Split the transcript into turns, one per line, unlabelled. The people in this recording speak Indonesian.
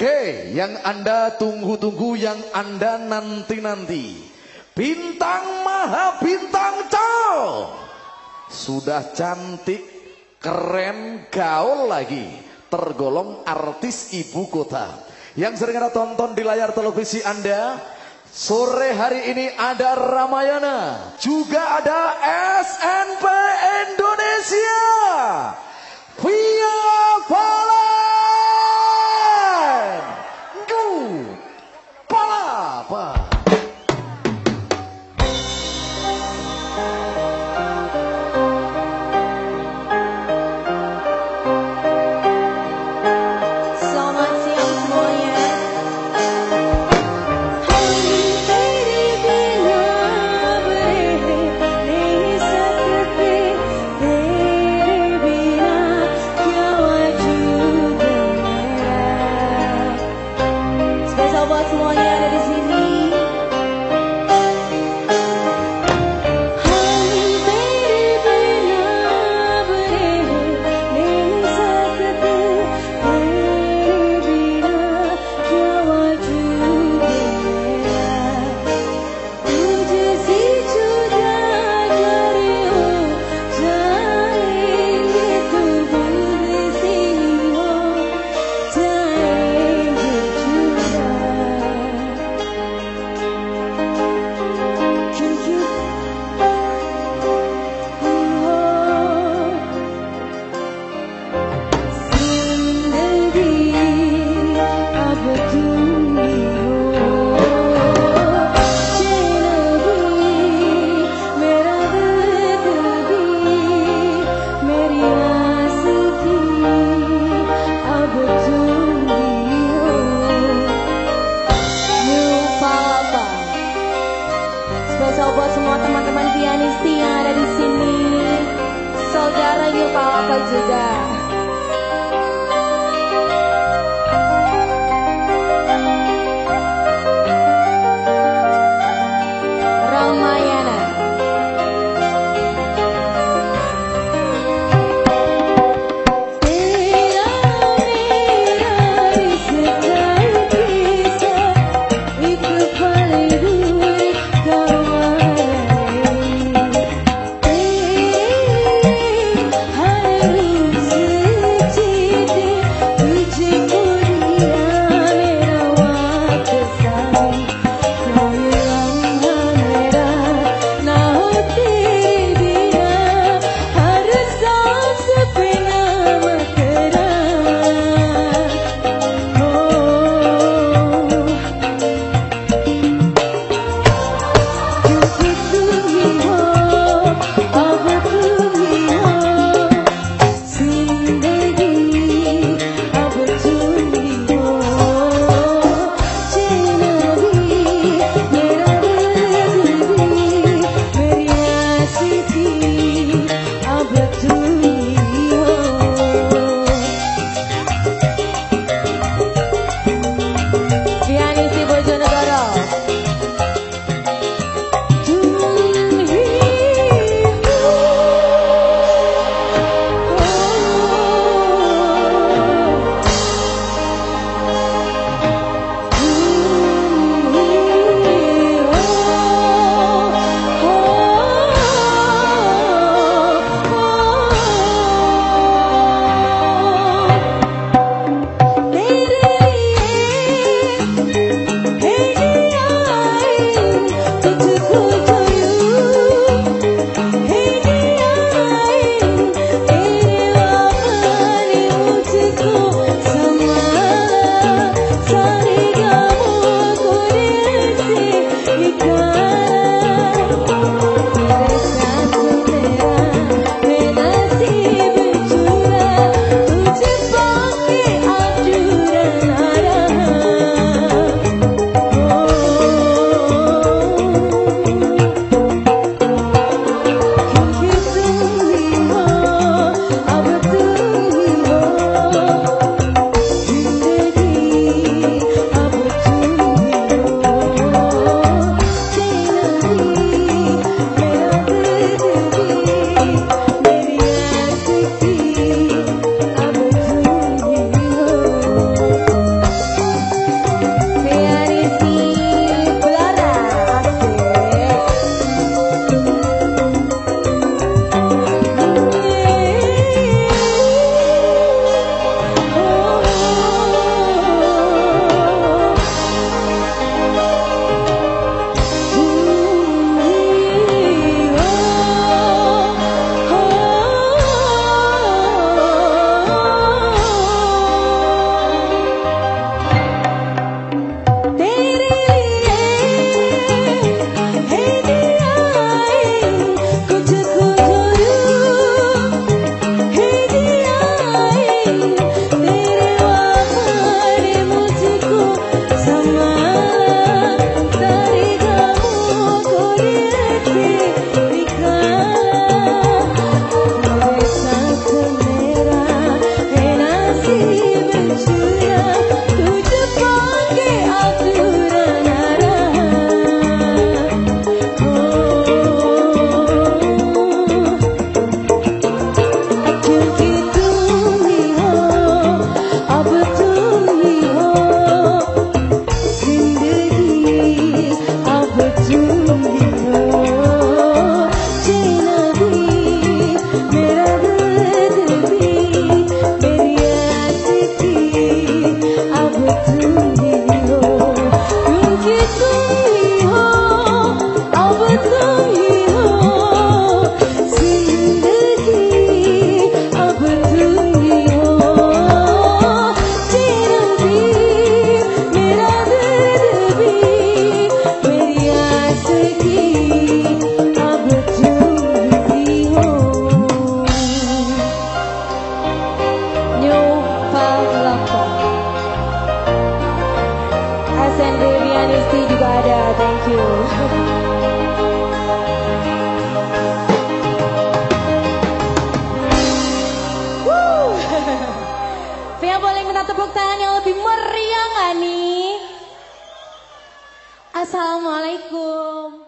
Oke, yang Anda tunggu-tunggu, yang Anda nanti-nanti. Bintang Maha Bintang Cal. Sudah cantik, keren, gaul lagi. Tergolong artis ibu kota. Yang sering Anda tonton di layar televisi Anda, Sore hari ini ada Ramayana, juga ada SNP Indonesia. Via
buat semua teman-teman pianisti yang ada di sini, saudara Yulpalapa juga. Minta tepuk tangan yang lebih meriah nggak nih? Assalamualaikum.